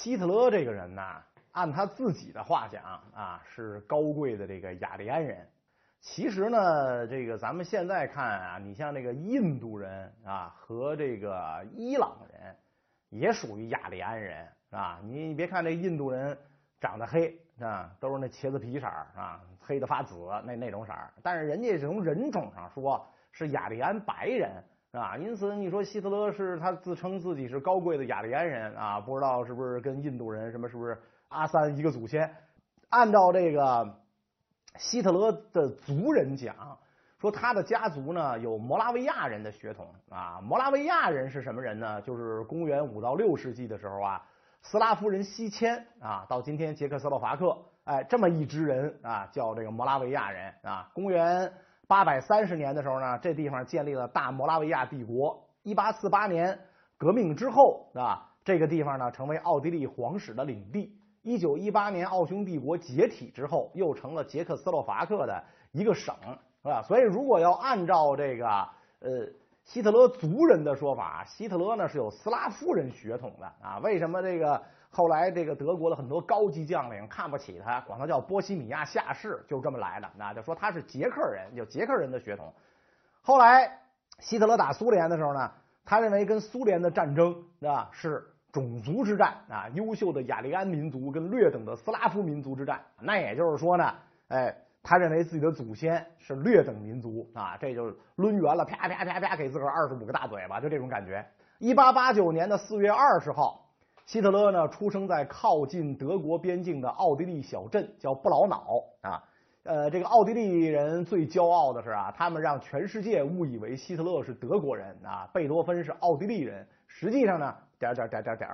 希特勒这个人呢，按他自己的话讲啊，是高贵的这个雅利安人。其实呢，这个咱们现在看啊，你像那个印度人啊和这个伊朗人，也属于雅利安人啊。你你别看这印度人长得黑啊，都是那茄子皮色啊，黑的发紫那那种色，但是人家从人种上说是雅利安白人啊。因此你说希特勒是他自称自己是高贵的雅利安人啊，不知道是不是跟印度人什么是不是阿三一个祖先？按照这个。希特勒的族人讲说，他的家族呢有摩拉维亚人的血统啊。摩拉维亚人是什么人呢？就是公元五到六世纪的时候啊，斯拉夫人西迁啊，到今天捷克斯洛伐克，哎，这么一支人啊，叫这个摩拉维亚人啊。公元八百三十年的时候呢，这地方建立了大摩拉维亚帝国。一八四八年革命之后啊，这个地方呢成为奥地利皇室的领地。一九一八年奥匈帝国解体之后，又成了捷克斯洛伐克的一个省，是吧？所以，如果要按照这个呃希特勒族人的说法，希特勒呢是有斯拉夫人血统的啊。为什么这个后来这个德国的很多高级将领看不起他，管他叫波西米亚下士，就这么来的？那就说他是捷克人，有捷克人的血统。后来希特勒打苏联的时候呢，他认为跟苏联的战争啊是。种族之战啊，优秀的雅利安民族跟劣等的斯拉夫民族之战，那也就是说呢，哎，他认为自己的祖先是劣等民族啊，这就抡圆了，啪啪啪啪给自个儿二十五个大嘴巴，就这种感觉。一八八九年的四月二十号，希特勒呢出生在靠近德国边境的奥地利小镇，叫布劳瑙啊。呃，这个奥地利人最骄傲的是啊，他们让全世界误以为希特勒是德国人啊，贝多芬是奥地利人，实际上呢。点点点点点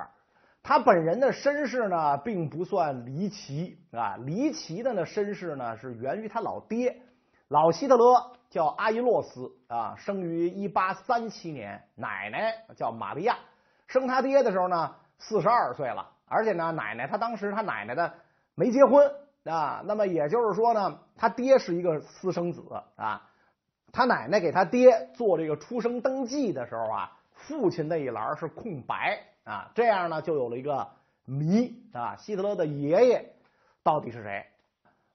他本人的身世呢，并不算离奇啊。离奇的呢身世呢，是源于他老爹，老希特勒叫阿伊洛斯啊，生于一八三七年，奶奶叫玛利亚。生他爹的时候呢，四十二岁了，而且呢，奶奶他当时他奶奶的没结婚啊。那么也就是说呢，他爹是一个私生子啊。他奶奶给他爹做这个出生登记的时候啊。父亲那一栏是空白啊，这样呢就有了一个谜啊，希特勒的爷爷到底是谁？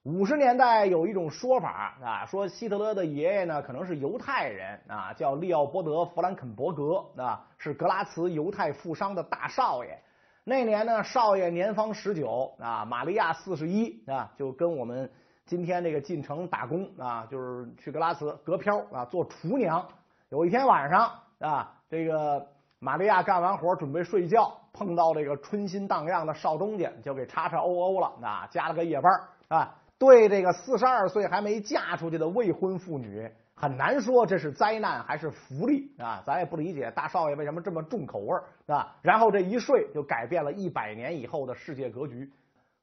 五十年代有一种说法啊，说希特勒的爷爷呢可能是犹太人啊，叫利奥波德·弗兰肯伯格啊，是格拉茨犹太富商的大少爷。那年呢，少爷年方十九啊，玛利亚四十一啊，就跟我们今天这个进城打工啊，就是去格拉茨隔漂啊，做厨娘。有一天晚上啊。这个玛利亚干完活准备睡觉，碰到这个春心荡漾的少东家，就给叉叉欧欧了啊，加了个夜班啊。对这个四十二岁还没嫁出去的未婚妇女，很难说这是灾难还是福利啊。咱也不理解大少爷为什么这么重口味啊。然后这一睡就改变了一百年以后的世界格局。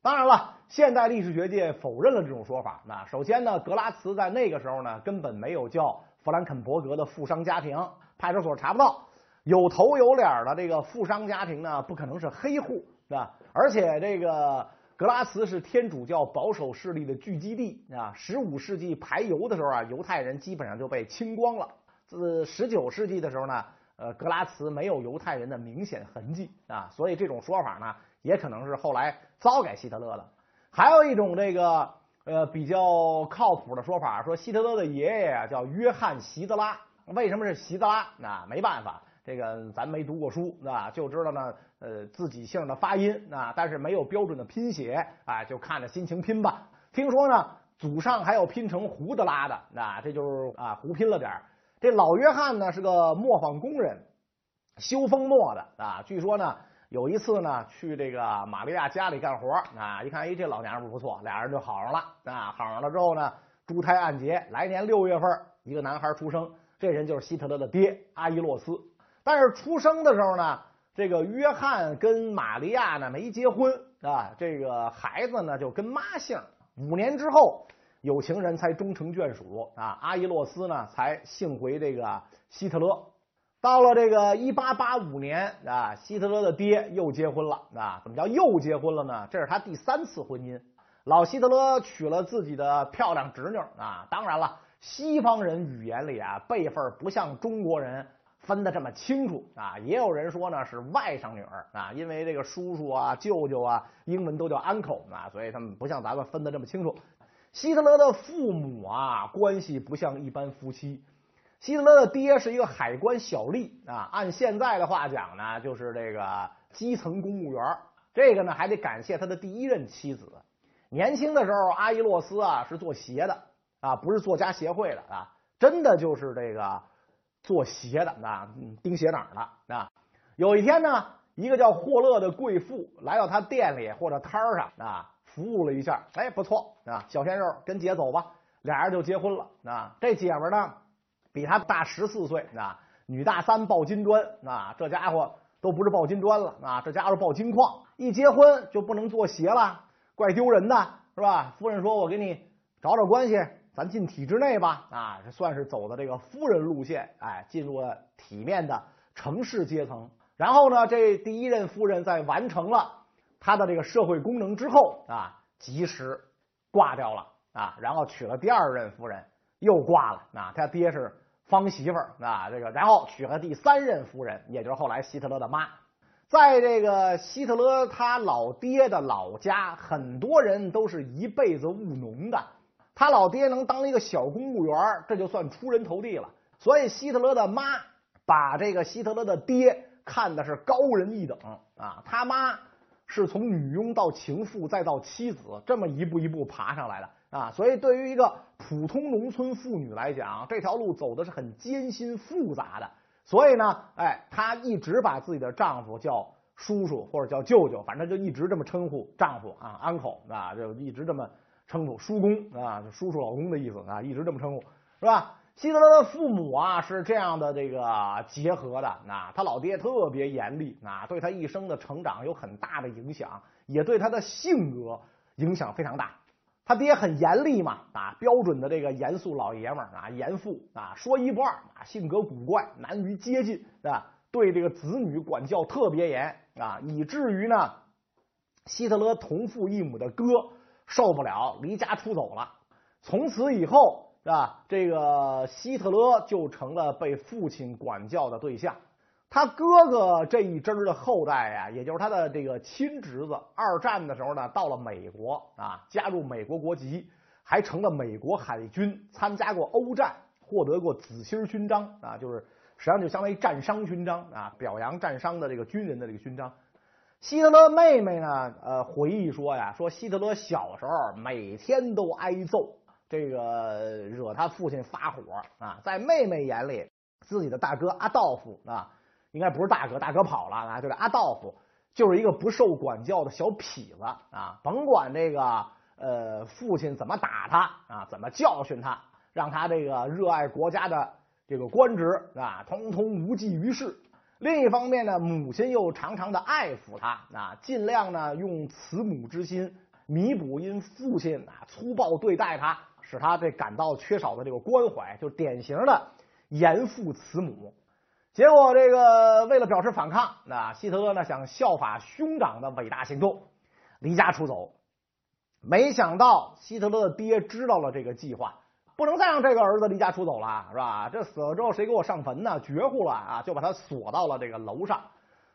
当然了，现代历史学界否认了这种说法。那首先呢，格拉茨在那个时候呢，根本没有叫弗兰肯伯格的富商家庭。派出所查不到有头有脸的这个富商家庭呢，不可能是黑户，是吧？而且这个格拉茨是天主教保守势力的聚集地啊。十五世纪排犹的时候啊，犹太人基本上就被清光了。自十九世纪的时候呢，呃，格拉茨没有犹太人的明显痕迹啊，所以这种说法呢，也可能是后来糟改希特勒的。还有一种这个呃比较靠谱的说法，说希特勒的爷爷啊叫约翰席德拉。为什么是席德拉？那没办法，这个咱没读过书，啊，就知道呢，呃，自己姓的发音啊，但是没有标准的拼写啊，就看着心情拼吧。听说呢，祖上还有拼成胡的拉的，那这就是啊，胡拼了点这老约翰呢是个磨坊工人，修风磨的啊。据说呢，有一次呢去这个玛利亚家里干活啊，一看，哎，这老娘们不错，俩人就好上了啊。好上了之后呢，珠胎暗结，来年六月份，一个男孩出生。这人就是希特勒的爹阿伊洛斯，但是出生的时候呢，这个约翰跟玛利亚呢没结婚啊，这个孩子呢就跟妈姓。五年之后，有情人才终成眷属啊，阿伊洛斯呢才幸回这个希特勒。到了这个一八八五年啊，希特勒的爹又结婚了啊，怎么叫又结婚了呢？这是他第三次婚姻，老希特勒娶了自己的漂亮侄女啊，当然了。西方人语言里啊，辈分不像中国人分得这么清楚啊。也有人说呢是外甥女儿啊，因为这个叔叔啊、舅舅啊，英文都叫 uncle 啊，所以他们不像咱们分得这么清楚。希特勒的父母啊，关系不像一般夫妻。希特勒的爹是一个海关小吏啊，按现在的话讲呢，就是这个基层公务员。这个呢，还得感谢他的第一任妻子。年轻的时候，阿伊洛斯啊是做鞋的啊，不是作家协会的啊，真的就是这个做鞋的啊，钉鞋哪的啊。有一天呢，一个叫霍勒的贵妇来到他店里或者摊上啊，服务了一下，哎，不错啊，小鲜肉，跟姐走吧，俩人就结婚了啊。这姐们呢，比他大十四岁啊，女大三抱金砖啊，这家伙都不是抱金砖了啊，这家伙抱金矿。一结婚就不能做鞋了。怪丢人的是吧？夫人说：“我给你找找关系，咱进体制内吧。”啊，这算是走的这个夫人路线，哎，进入了体面的城市阶层。然后呢，这第一任夫人在完成了她的这个社会功能之后啊，及时挂掉了啊，然后娶了第二任夫人，又挂了啊。他爹是方媳妇儿啊，这个然后娶了第三任夫人，也就是后来希特勒的妈。在这个希特勒他老爹的老家，很多人都是一辈子务农的。他老爹能当一个小公务员，这就算出人头地了。所以希特勒的妈把这个希特勒的爹看的是高人一等啊。他妈是从女佣到情妇再到妻子，这么一步一步爬上来的啊。所以对于一个普通农村妇女来讲，这条路走的是很艰辛复杂的。所以呢，哎，她一直把自己的丈夫叫叔叔或者叫舅舅，反正就一直这么称呼丈夫啊，uncle 啊，就一直这么称呼叔公啊，叔叔老公的意思啊，一直这么称呼，是吧？希特勒的父母啊是这样的这个结合的，啊，他老爹特别严厉啊，对他一生的成长有很大的影响，也对他的性格影响非常大。他爹很严厉嘛，啊，标准的这个严肃老爷们儿啊，严父啊，说一不二啊，性格古怪，难于接近啊，对这个子女管教特别严啊，以至于呢，希特勒同父异母的哥受不了，离家出走了。从此以后，是吧？这个希特勒就成了被父亲管教的对象。他哥哥这一支的后代呀，也就是他的这个亲侄子，二战的时候呢，到了美国啊，加入美国国籍，还成了美国海军，参加过欧战，获得过紫心勋章啊，就是实际上就相当于战伤勋章啊，表扬战伤的这个军人的这个勋章。希特勒妹妹呢，呃，回忆说呀，说希特勒小时候每天都挨揍，这个惹他父亲发火啊，在妹妹眼里，自己的大哥阿道夫啊。应该不是大哥，大哥跑了啊，就是阿道夫，就是一个不受管教的小痞子啊。甭管这个呃父亲怎么打他啊，怎么教训他，让他这个热爱国家的这个官职啊，通通无济于事。另一方面呢，母亲又常常的爱抚他啊，尽量呢用慈母之心弥补因父亲啊粗暴对待他，使他这感到缺少的这个关怀，就典型的严父慈母。结果，这个为了表示反抗，那希特勒呢想效法兄长的伟大行动，离家出走。没想到希特勒的爹知道了这个计划，不能再让这个儿子离家出走了，是吧？这死了之后谁给我上坟呢？绝户了啊！就把他锁到了这个楼上。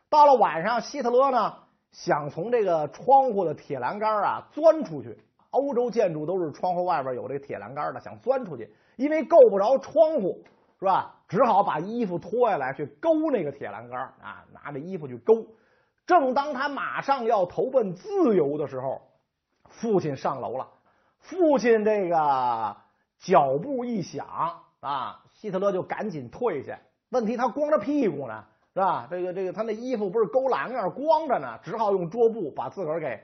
到了晚上，希特勒呢想从这个窗户的铁栏杆啊钻出去。欧洲建筑都是窗户外边有这个铁栏杆的，想钻出去，因为够不着窗户。是吧？只好把衣服脱下来去勾那个铁栏杆啊，拿着衣服去勾。正当他马上要投奔自由的时候，父亲上楼了。父亲这个脚步一响啊，希特勒就赶紧退下。问题他光着屁股呢，是吧？这个这个他那衣服不是勾栏杆光着呢，只好用桌布把自个儿给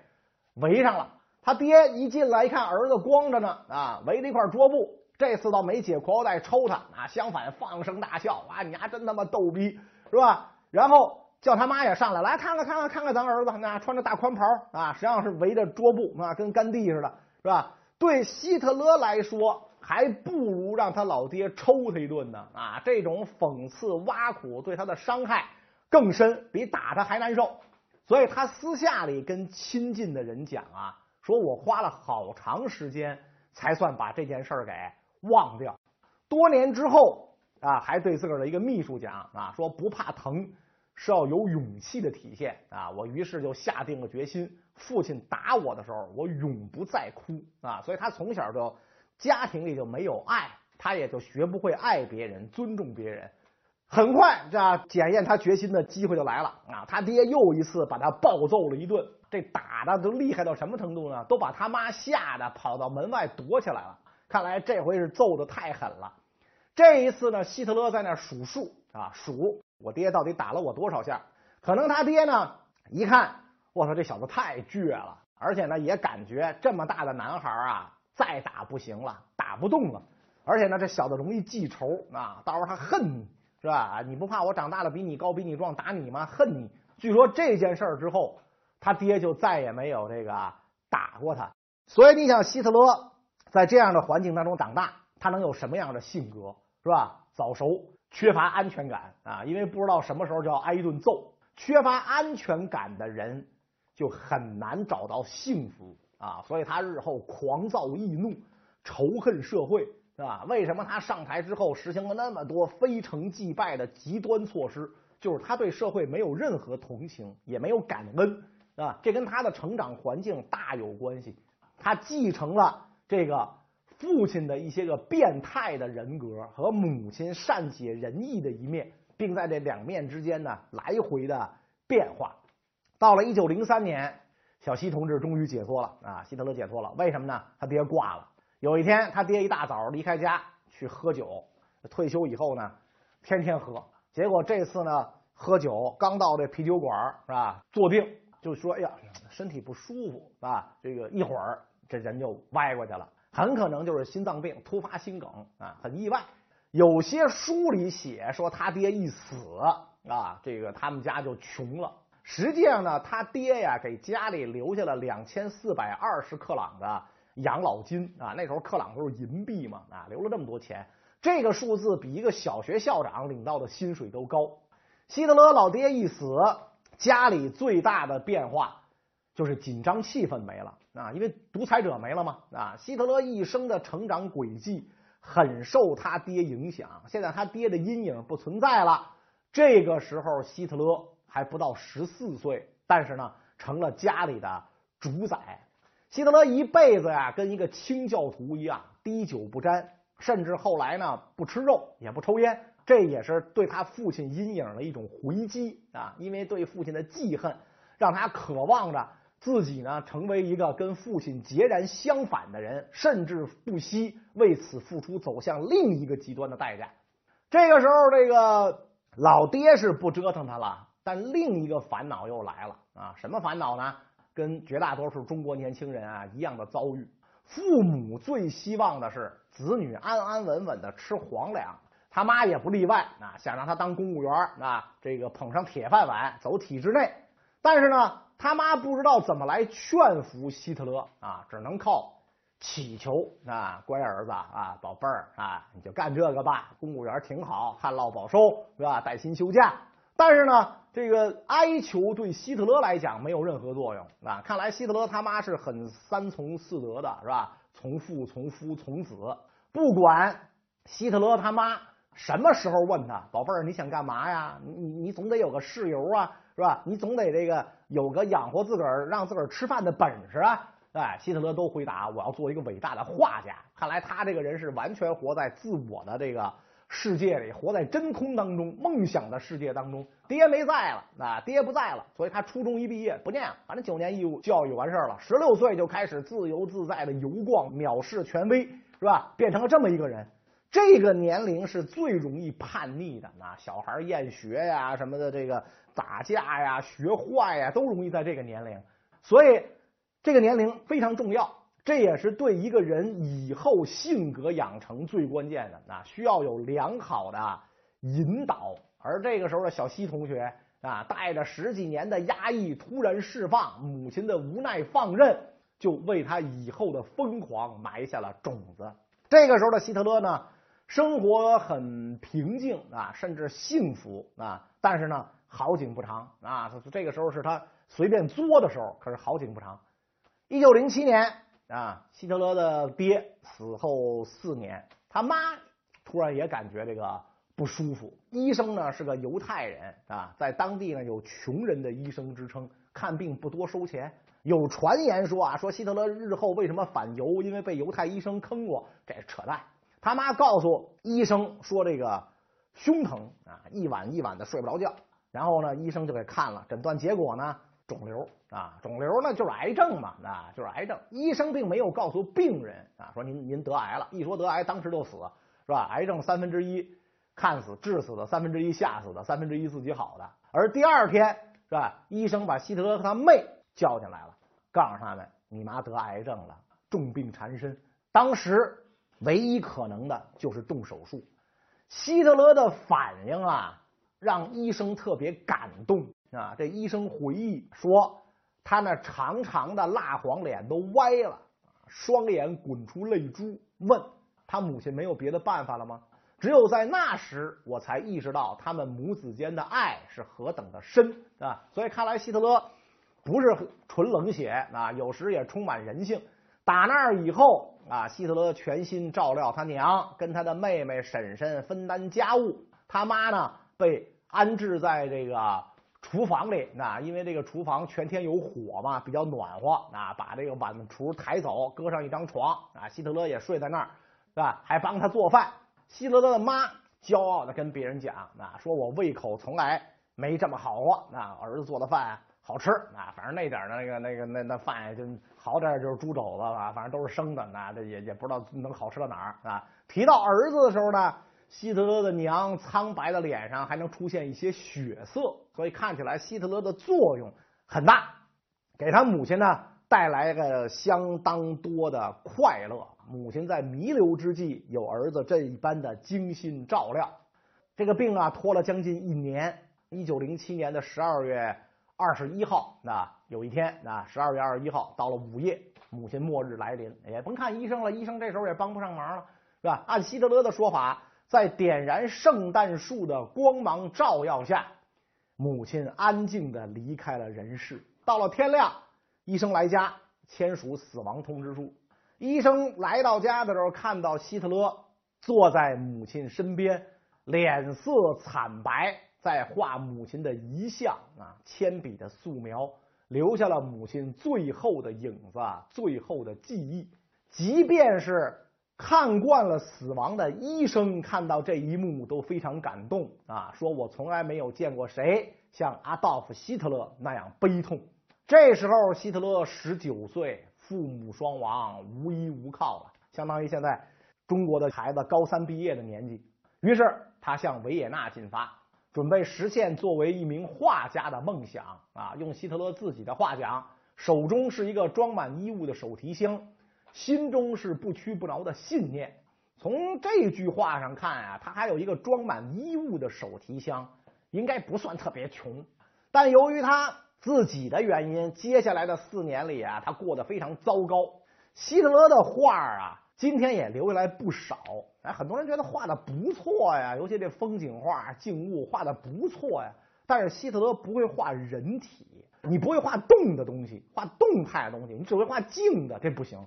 围上了。他爹一进来一看儿子光着呢啊，围了一块桌布。这次倒没解裤腰带抽他啊，相反放声大笑啊！你还真他妈逗逼是吧？然后叫他妈也上来，来看看看看看看咱儿子，那穿着大宽袍啊，实际上是围着桌布啊，跟干地似的，是吧？对希特勒来说，还不如让他老爹抽他一顿呢啊！这种讽刺挖苦对他的伤害更深，比打他还难受。所以他私下里跟亲近的人讲啊，说我花了好长时间才算把这件事儿给。忘掉，多年之后啊，还对自个儿的一个秘书讲啊，说不怕疼是要有勇气的体现啊。我于是就下定了决心，父亲打我的时候，我永不再哭啊。所以他从小就家庭里就没有爱，他也就学不会爱别人、尊重别人。很快，这检验他决心的机会就来了啊！他爹又一次把他暴揍了一顿，这打的都厉害到什么程度呢？都把他妈吓得跑到门外躲起来了。看来这回是揍的太狠了。这一次呢，希特勒在那数数啊，数我爹到底打了我多少下。可能他爹呢一看，我操，这小子太倔了，而且呢也感觉这么大的男孩啊，再打不行了，打不动了。而且呢，这小子容易记仇啊，到时候他恨你。是吧？你不怕我长大了比你高比你壮打你吗？恨你！据说这件事儿之后，他爹就再也没有这个打过他。所以你想，希特勒在这样的环境当中长大，他能有什么样的性格？是吧？早熟，缺乏安全感啊！因为不知道什么时候就要挨一顿揍。缺乏安全感的人就很难找到幸福啊！所以他日后狂躁易怒，仇恨社会。是吧？为什么他上台之后实行了那么多非成即败的极端措施？就是他对社会没有任何同情，也没有感恩啊！这跟他的成长环境大有关系。他继承了这个父亲的一些个变态的人格和母亲善解人意的一面，并在这两面之间呢来回的变化。到了一九零三年，小希同志终于解脱了啊！希特勒解脱了，为什么呢？他爹挂了。有一天，他爹一大早离开家去喝酒。退休以后呢，天天喝。结果这次呢，喝酒刚到这啤酒馆是吧？坐定就说：“哎呀，身体不舒服是吧？”这个一会儿这人就歪过去了，很可能就是心脏病突发心梗啊，很意外。有些书里写说他爹一死啊，这个他们家就穷了。实际上呢，他爹呀给家里留下了两千四百二十克朗的。养老金啊，那时候克朗都是银币嘛啊，留了这么多钱，这个数字比一个小学校长领到的薪水都高。希特勒老爹一死，家里最大的变化就是紧张气氛没了啊，因为独裁者没了嘛啊。希特勒一生的成长轨迹很受他爹影响，现在他爹的阴影不存在了。这个时候，希特勒还不到十四岁，但是呢，成了家里的主宰。希特勒一辈子呀，跟一个清教徒一样，滴酒不沾，甚至后来呢，不吃肉也不抽烟，这也是对他父亲阴影的一种回击啊！因为对父亲的记恨，让他渴望着自己呢，成为一个跟父亲截然相反的人，甚至不惜为此付出走向另一个极端的代价。这个时候，这个老爹是不折腾他了，但另一个烦恼又来了啊！什么烦恼呢？跟绝大多数中国年轻人啊一样的遭遇，父母最希望的是子女安安稳稳的吃皇粮，他妈也不例外啊，想让他当公务员啊，这个捧上铁饭碗走体制内。但是呢，他妈不知道怎么来劝服希特勒啊，只能靠乞求啊，乖儿子啊，宝贝儿啊，你就干这个吧，公务员挺好，旱涝保收是吧？带薪休假。但是呢，这个哀求对希特勒来讲没有任何作用啊！看来希特勒他妈是很三从四德的，是吧？从父、从夫、从子。不管希特勒他妈什么时候问他，宝贝儿，你想干嘛呀？你你总得有个事由啊，是吧？你总得这个有个养活自个儿、让自个儿吃饭的本事啊！哎，希特勒都回答：我要做一个伟大的画家。看来他这个人是完全活在自我的这个。世界里活在真空当中，梦想的世界当中，爹没在了，啊，爹不在了，所以他初中一毕业不念了，反正九年义务教育完事儿了，十六岁就开始自由自在的游逛，藐视权威，是吧？变成了这么一个人。这个年龄是最容易叛逆的，啊小孩厌学呀什么的，这个打架呀、学坏呀，都容易在这个年龄，所以这个年龄非常重要。这也是对一个人以后性格养成最关键的啊，需要有良好的引导。而这个时候的小西同学啊，带着十几年的压抑突然释放，母亲的无奈放任，就为他以后的疯狂埋下了种子。这个时候的希特勒呢，生活很平静啊，甚至幸福啊，但是呢，好景不长啊。这个时候是他随便作的时候，可是好景不长。一九零七年。啊，希特勒的爹死后四年，他妈突然也感觉这个不舒服。医生呢是个犹太人啊，在当地呢有穷人的医生之称，看病不多收钱。有传言说啊，说希特勒日后为什么反犹？因为被犹太医生坑过，这是扯淡。他妈告诉医生说这个胸疼啊，一晚一晚的睡不着觉。然后呢，医生就给看了，诊断结果呢，肿瘤啊，肿瘤呢就是癌症嘛，啊，就是癌症。医生并没有告诉病人啊，说您您得癌了，一说得癌，当时就死，是吧？癌症三分之一看死致死的，三分之一吓死的，三分之一自己好的。而第二天是吧，医生把希特勒和他妹叫进来了。告诉他们，你妈得癌症了，重病缠身。当时唯一可能的就是动手术。希特勒的反应啊，让医生特别感动啊。这医生回忆说，他那长长的蜡黄脸都歪了，双眼滚出泪珠，问他母亲没有别的办法了吗？只有在那时，我才意识到他们母子间的爱是何等的深啊！所以看来希特勒。不是纯冷血啊，有时也充满人性。打那儿以后啊，希特勒全心照料他娘，跟他的妹妹婶婶分担家务。他妈呢，被安置在这个厨房里啊，因为这个厨房全天有火嘛，比较暖和啊。把这个碗橱抬走，搁上一张床啊，希特勒也睡在那儿，是吧？还帮他做饭。希特勒的妈骄傲的跟别人讲啊，说我胃口从来没这么好过啊，儿子做的饭。好吃啊，反正那点的那个那个那那饭就好点就是猪肘子吧，反正都是生的，那这也也不知道能好吃到哪儿啊。提到儿子的时候呢，希特勒的娘苍白的脸上还能出现一些血色，所以看起来希特勒的作用很大，给他母亲呢带来了相当多的快乐。母亲在弥留之际有儿子这一般的精心照料，这个病啊拖了将近一年。一九零七年的十二月。二十一号，那有一天，那十二月二十一号到了午夜，母亲末日来临，也甭看医生了，医生这时候也帮不上忙了，是吧？按希特勒的说法，在点燃圣诞树的光芒照耀下，母亲安静的离开了人世。到了天亮，医生来家签署死亡通知书。医生来到家的时候，看到希特勒坐在母亲身边，脸色惨白。在画母亲的遗像啊，铅笔的素描留下了母亲最后的影子，最后的记忆。即便是看惯了死亡的医生，看到这一幕都非常感动啊，说我从来没有见过谁像阿道夫·希特勒那样悲痛。这时候，希特勒十九岁，父母双亡，无依无靠了，相当于现在中国的孩子高三毕业的年纪。于是他向维也纳进发。准备实现作为一名画家的梦想啊！用希特勒自己的话讲，手中是一个装满衣物的手提箱，心中是不屈不挠的信念。从这句话上看啊，他还有一个装满衣物的手提箱，应该不算特别穷。但由于他自己的原因，接下来的四年里啊，他过得非常糟糕。希特勒的画啊。今天也留下来不少，哎，很多人觉得画的不错呀，尤其这风景画、静物画的不错呀。但是希特勒不会画人体，你不会画动的东西，画动态的东西，你只会画静的，这不行。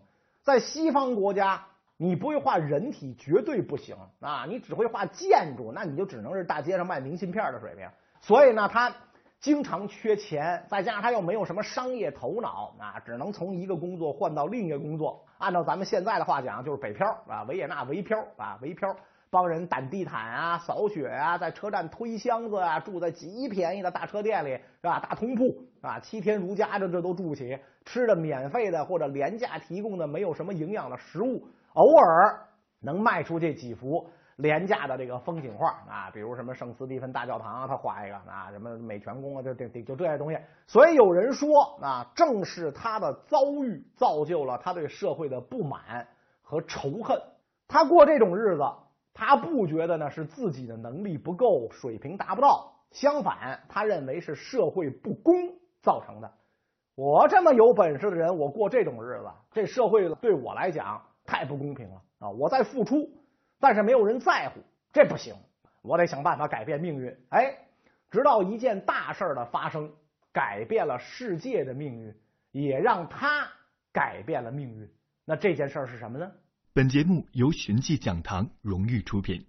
在西方国家，你不会画人体绝对不行啊，你只会画建筑，那你就只能是大街上卖明信片的水平。所以呢，他。经常缺钱，再加上他又没有什么商业头脑啊，只能从一个工作换到另一个工作。按照咱们现在的话讲，就是北漂啊，维也纳维漂啊，维漂帮人掸地毯啊、扫雪啊，在车站推箱子啊，住在极便宜的大车店里是吧？大通铺啊，七天如家，这这都住不起，吃的免费的或者廉价提供的没有什么营养的食物，偶尔能卖出这几幅。廉价的这个风景画啊，比如什么圣斯蒂芬大教堂啊，他画一个啊，什么美泉宫啊，就就就这些东西。所以有人说啊，正是他的遭遇造就了他对社会的不满和仇恨。他过这种日子，他不觉得呢是自己的能力不够，水平达不到。相反，他认为是社会不公造成的。我这么有本事的人，我过这种日子，这社会对我来讲太不公平了啊！我在付出。但是没有人在乎，这不行，我得想办法改变命运。哎，直到一件大事的发生，改变了世界的命运，也让他改变了命运。那这件事是什么呢？本节目由寻迹讲堂荣誉出品。